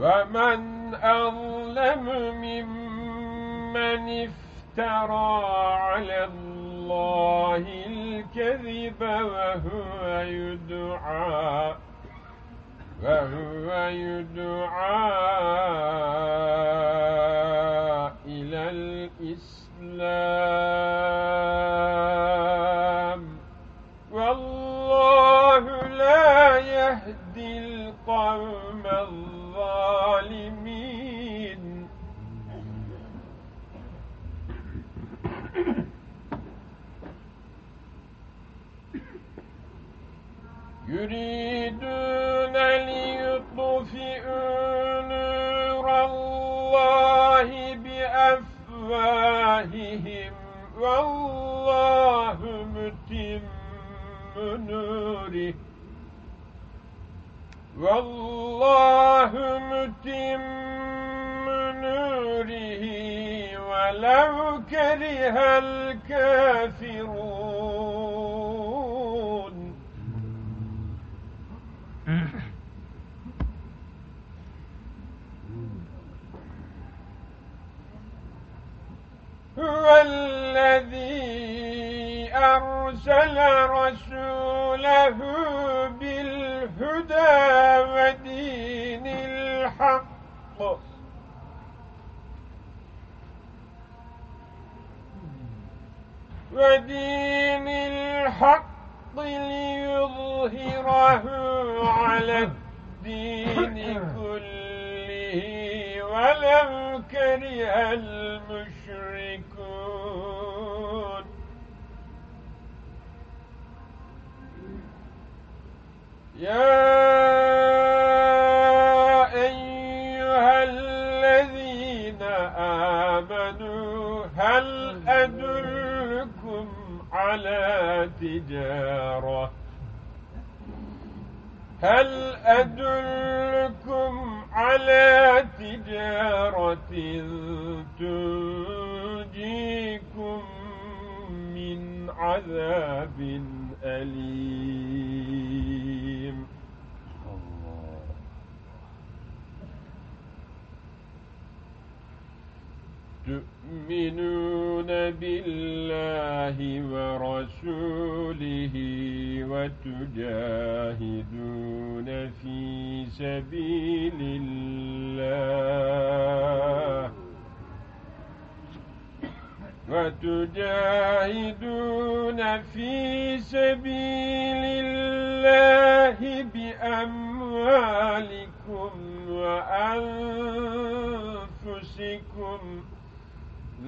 ومن أظلم ممن افترى على الله الكذب وهو يدعى وهو يدعى نوره والله متم نوره ولو كره الكافرون. هو الذي أرسل رسوله بالهدى ودين الحق. ودين الحق ليظهره على الدين كله ولو كره هل أدلكم على تجارة. هل أدلكم على تجارة تنجيكم من عذاب أليم الله تؤمنون بالله ورسوله وتجاهدون في سبيل الله وتجاهدون في سبيل الله بأموالكم وأنفسكم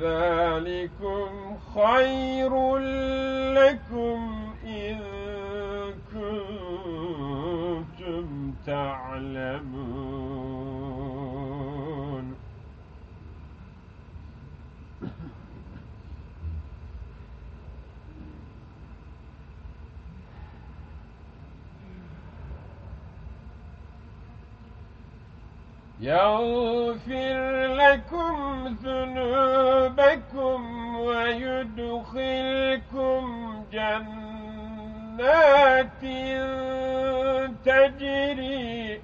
ذلكم خير لكم. يغفر لكم ذنوبكم ويدخلكم جنات تجري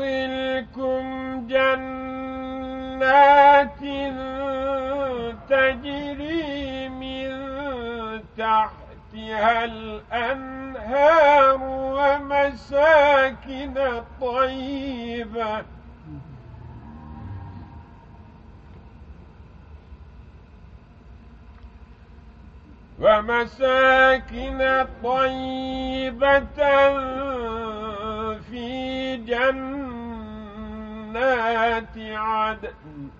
ويدخلكم جنات تحتها الأنهار ومساكن طيبة. ومساكن طيبة في جنات عدن.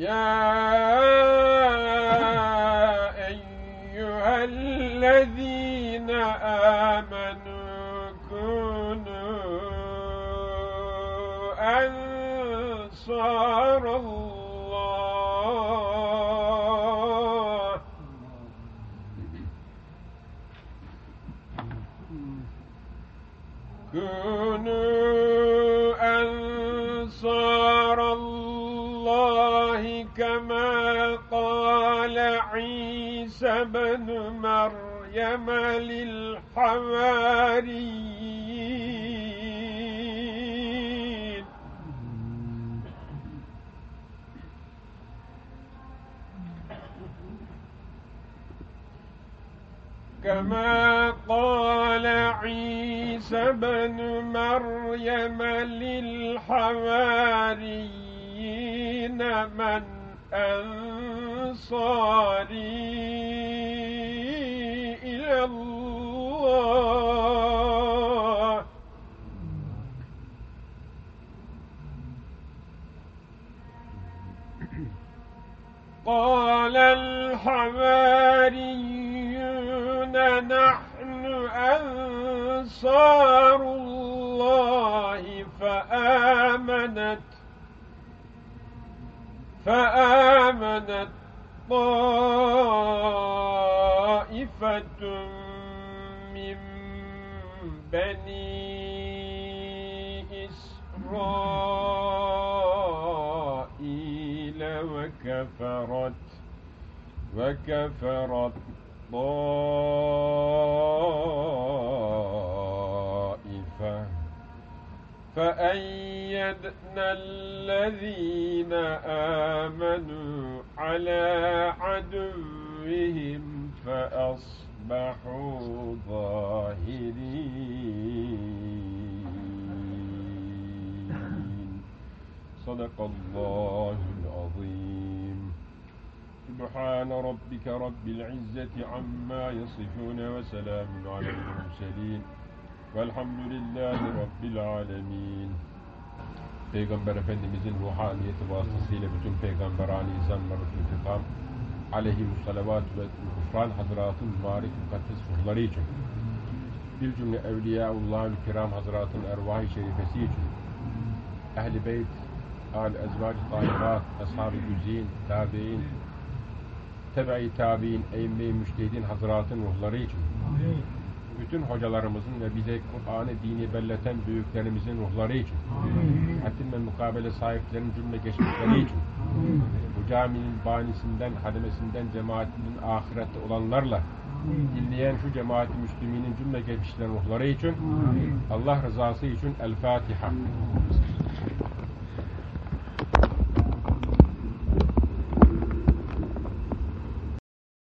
يا أيها الذين آمنوا كونوا أنصار الله عيسى بن مريم للحواريين. كما قال عيسى بن مريم للحواريين من أنصاري إلى الله. قال الحواريون نحن أنصار الله فآمنت فآمنت طائفة من بني إسرائيل وكفرت وكفرت طائفة فأيدنا الذين آمنوا على عدوهم فأصبحوا ظاهرين. صدق الله العظيم. سبحان ربك رب العزة عما يصفون وسلام على المرسلين. Velhamdülillahi Rabbil alemin. Peygamber Efendimizin ruhaniyeti vasıtasıyla bütün peygamberani izanları fikam aleyhimus salavat ve gufran hazratın mübarek mukaddes ruhları için bir cümle evliyaullahül kiram hazratın ervah-ı şerifesi için ehli beyt al ezvac tahirat ashab-ı güzin tabi'in tebe-i tabi'in eyyime-i müştehidin hazratın ruhları için bütün hocalarımızın ve bize Kur'an'ı dini belleten büyüklerimizin ruhları için, hatim ve mukabele sahiplerinin cümle geçmişleri için, bu caminin banisinden, hademesinden, cemaatinin ahirette olanlarla, dinleyen şu cemaati müslüminin cümle geçmişlerin ruhları için, Allah rızası için El Fatiha.